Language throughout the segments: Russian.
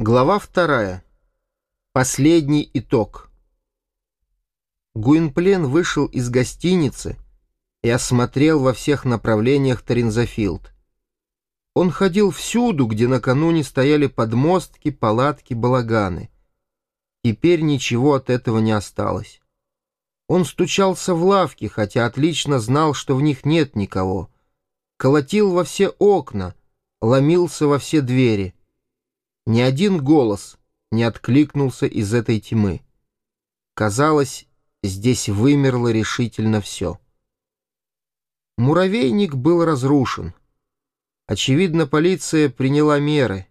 Глава вторая. Последний итог. Гуинплен вышел из гостиницы и осмотрел во всех направлениях Таринзофилд. Он ходил всюду, где накануне стояли подмостки, палатки, балаганы. Теперь ничего от этого не осталось. Он стучался в лавки, хотя отлично знал, что в них нет никого. Колотил во все окна, ломился во все двери — ни один голос не откликнулся из этой тьмы. Казалось, здесь вымерло решительно все. Муравейник был разрушен. Очевидно, полиция приняла меры.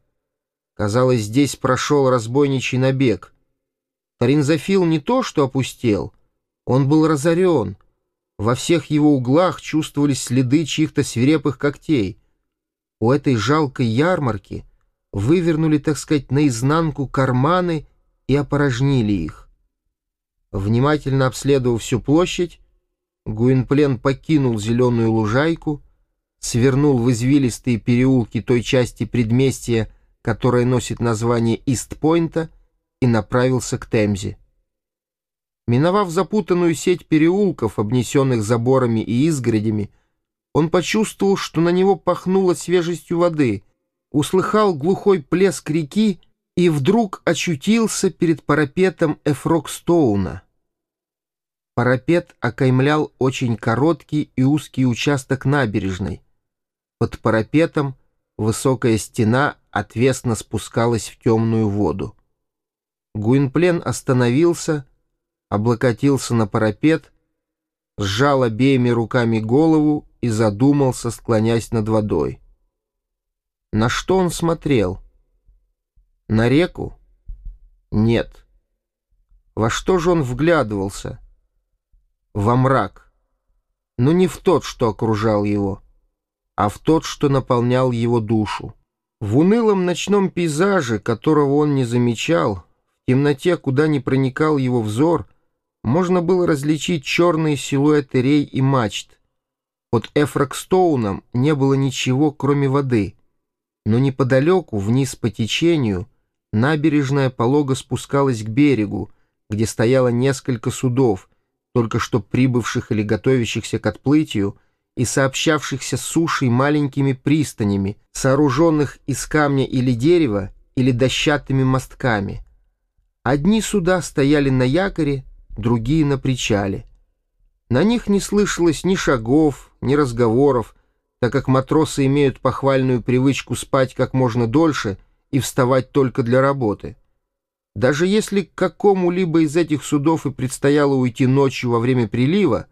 Казалось, здесь прошел разбойничий набег. Таринзофил не то что опустел, он был разорен. Во всех его углах чувствовались следы чьих-то свирепых когтей. У этой жалкой ярмарки — вывернули, так сказать, наизнанку карманы и опорожнили их. Внимательно обследовав всю площадь, Гуинплен покинул зеленую лужайку, свернул в извилистые переулки той части предместья, которая носит название Истпойнта, и направился к Темзе. Миновав запутанную сеть переулков, обнесенных заборами и изгородями, он почувствовал, что на него пахнуло свежестью воды, услыхал глухой плеск реки и вдруг очутился перед парапетом Эфрокстоуна. Парапет окаймлял очень короткий и узкий участок набережной. Под парапетом высокая стена отвесно спускалась в темную воду. Гуинплен остановился, облокотился на парапет, сжал обеими руками голову и задумался, склонясь над водой. На что он смотрел? На реку? Нет. Во что же он вглядывался? Во мрак. Но не в тот, что окружал его, а в тот, что наполнял его душу. В унылом ночном пейзаже, которого он не замечал, в темноте, куда не проникал его взор, можно было различить черные силуэты рей и мачт. Под Эфрокстоуном не было ничего, кроме воды — но неподалеку, вниз по течению, набережная полого спускалась к берегу, где стояло несколько судов, только что прибывших или готовящихся к отплытию, и сообщавшихся с сушей маленькими пристанями, сооруженных из камня или дерева, или дощатыми мостками. Одни суда стояли на якоре, другие на причале. На них не слышалось ни шагов, ни разговоров, так как матросы имеют похвальную привычку спать как можно дольше и вставать только для работы. Даже если к какому-либо из этих судов и предстояло уйти ночью во время прилива,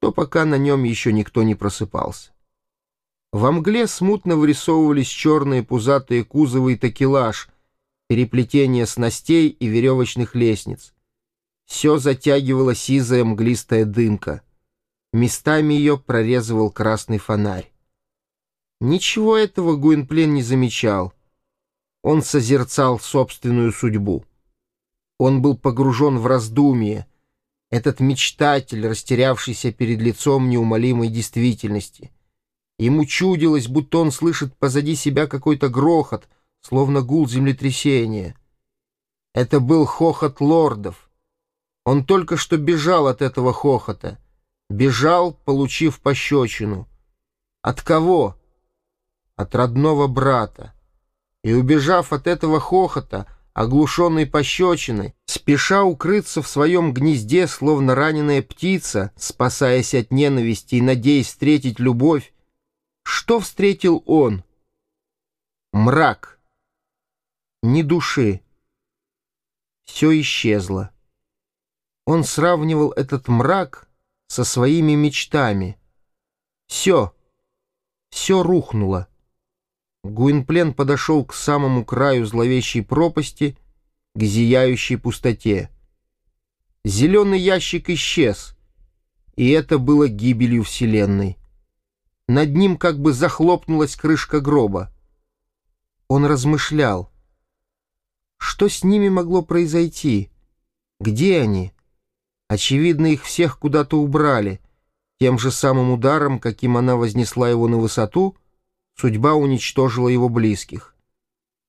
то пока на нем еще никто не просыпался. Во мгле смутно вырисовывались черные пузатые кузовы и такелаж, переплетение снастей и веревочных лестниц. Все затягивала сизая мглистая дымка. Местами ее прорезывал красный фонарь. Ничего этого Гуинплен не замечал. Он созерцал собственную судьбу. Он был погружен в раздумье. Этот мечтатель, растерявшийся перед лицом неумолимой действительности. Ему чудилось, будто он слышит позади себя какой-то грохот, словно гул землетрясения. Это был хохот лордов. Он только что бежал от этого хохота. Бежал, получив пощечину. От кого? От родного брата. И, убежав от этого хохота, оглушенный пощечиной, спеша укрыться в своем гнезде, словно раненая птица, спасаясь от ненависти и надеясь встретить любовь, что встретил он? Мрак. Ни души. Все исчезло. Он сравнивал этот мрак со своими мечтами. Все, все рухнуло. Гуинплен подошел к самому краю зловещей пропасти, к зияющей пустоте. Зеленый ящик исчез, и это было гибелью Вселенной. Над ним как бы захлопнулась крышка гроба. Он размышлял. Что с ними могло произойти? Где они? Очевидно, их всех куда-то убрали, тем же самым ударом, каким она вознесла его на высоту — Судьба уничтожила его близких.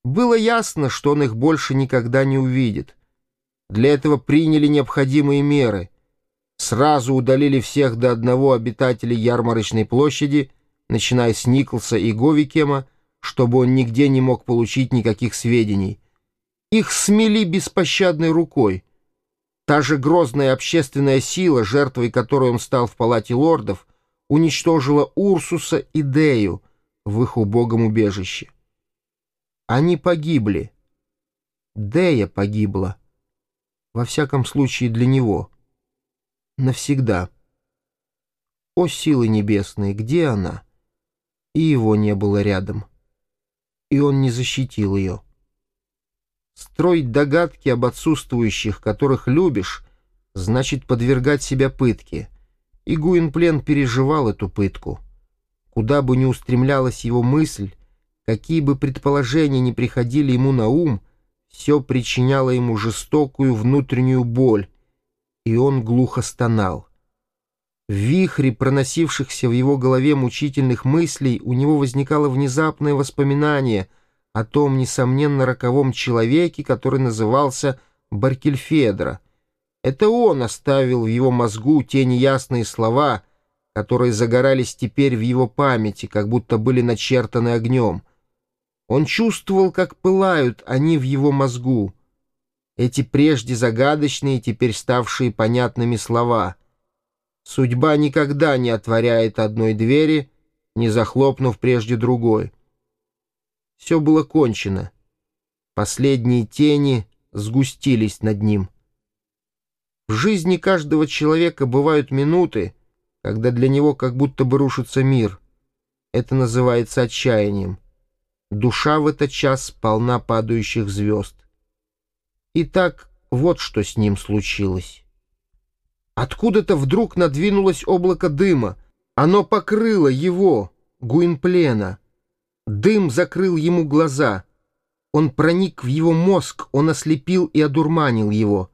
Было ясно, что он их больше никогда не увидит. Для этого приняли необходимые меры. Сразу удалили всех до одного обитателей ярмарочной площади, начиная с Николса и Говикема, чтобы он нигде не мог получить никаких сведений. Их смели беспощадной рукой. Та же грозная общественная сила, жертвой которой он стал в палате лордов, уничтожила Урсуса и Дею в их убогом убежище. Они погибли. Дея погибла. Во всяком случае для него. Навсегда. О, силы небесные, где она? И его не было рядом. И он не защитил ее. Строить догадки об отсутствующих, которых любишь, значит подвергать себя пытке. И Гуинплен переживал эту пытку. Куда бы ни устремлялась его мысль, какие бы предположения ни приходили ему на ум, все причиняло ему жестокую внутреннюю боль, и он глухо стонал. В вихре проносившихся в его голове мучительных мыслей у него возникало внезапное воспоминание о том, несомненно, роковом человеке, который назывался Баркельфедро. Это он оставил в его мозгу те неясные слова, которые загорались теперь в его памяти, как будто были начертаны огнем. Он чувствовал, как пылают они в его мозгу. Эти прежде загадочные, теперь ставшие понятными слова. Судьба никогда не отворяет одной двери, не захлопнув прежде другой. Все было кончено. Последние тени сгустились над ним. В жизни каждого человека бывают минуты, когда для него как будто бы рушится мир. Это называется отчаянием. Душа в этот час полна падающих звезд. Итак, вот что с ним случилось. Откуда-то вдруг надвинулось облако дыма. Оно покрыло его, Гуинплена. Дым закрыл ему глаза. Он проник в его мозг, он ослепил и одурманил его.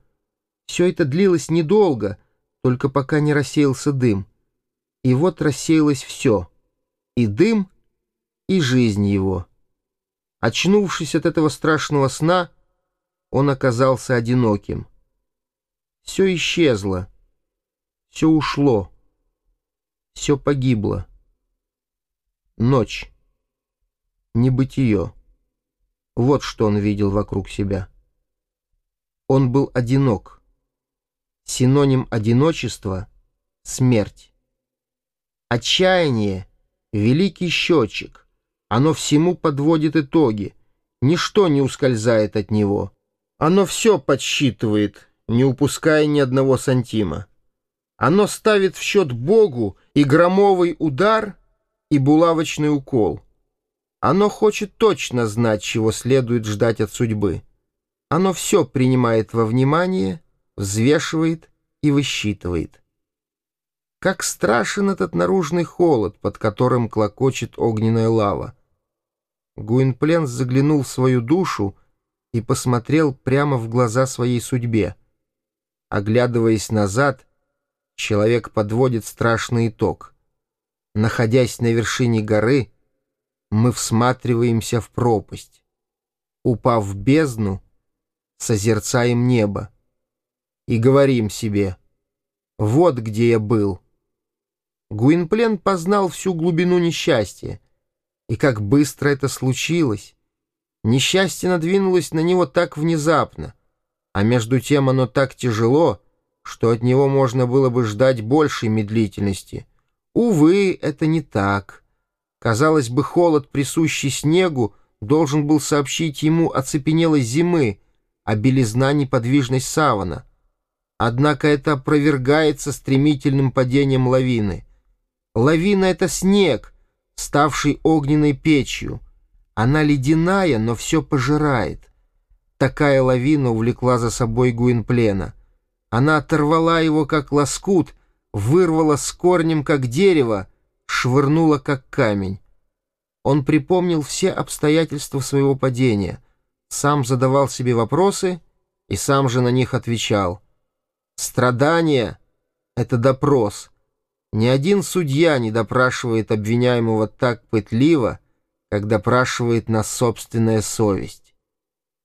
Все это длилось недолго, только пока не рассеялся дым. И вот рассеялось все. И дым, и жизнь его. Очнувшись от этого страшного сна, он оказался одиноким. Все исчезло, все ушло, все погибло. Ночь, небытие. Вот что он видел вокруг себя. Он был одинок. Синоним одиночества — смерть. Отчаяние — великий счетчик. Оно всему подводит итоги. Ничто не ускользает от него. Оно все подсчитывает, не упуская ни одного сантима. Оно ставит в счет Богу и громовый удар, и булавочный укол. Оно хочет точно знать, чего следует ждать от судьбы. Оно все принимает во внимание, взвешивает и высчитывает. Как страшен этот наружный холод, под которым клокочет огненная лава. Гуинплен заглянул в свою душу и посмотрел прямо в глаза своей судьбе. Оглядываясь назад, человек подводит страшный итог. Находясь на вершине горы, мы всматриваемся в пропасть. Упав в бездну, созерцаем небо и говорим себе «Вот где я был». Гуинплен познал всю глубину несчастья, и как быстро это случилось! Несчастье надвинулось на него так внезапно, а между тем оно так тяжело, что от него можно было бы ждать большей медлительности. Увы, это не так. Казалось бы, холод, присущий снегу, должен был сообщить ему о цепенелой зимы, а белизна — неподвижность савана. Однако это опровергается стремительным падением лавины. Лавина — это снег, ставший огненной печью. Она ледяная, но все пожирает. Такая лавина увлекла за собой Гуинплена. Она оторвала его, как лоскут, вырвала с корнем, как дерево, швырнула, как камень. Он припомнил все обстоятельства своего падения, сам задавал себе вопросы и сам же на них отвечал. Страдание — это допрос — ни один судья не допрашивает обвиняемого так пытливо, как допрашивает нас собственная совесть.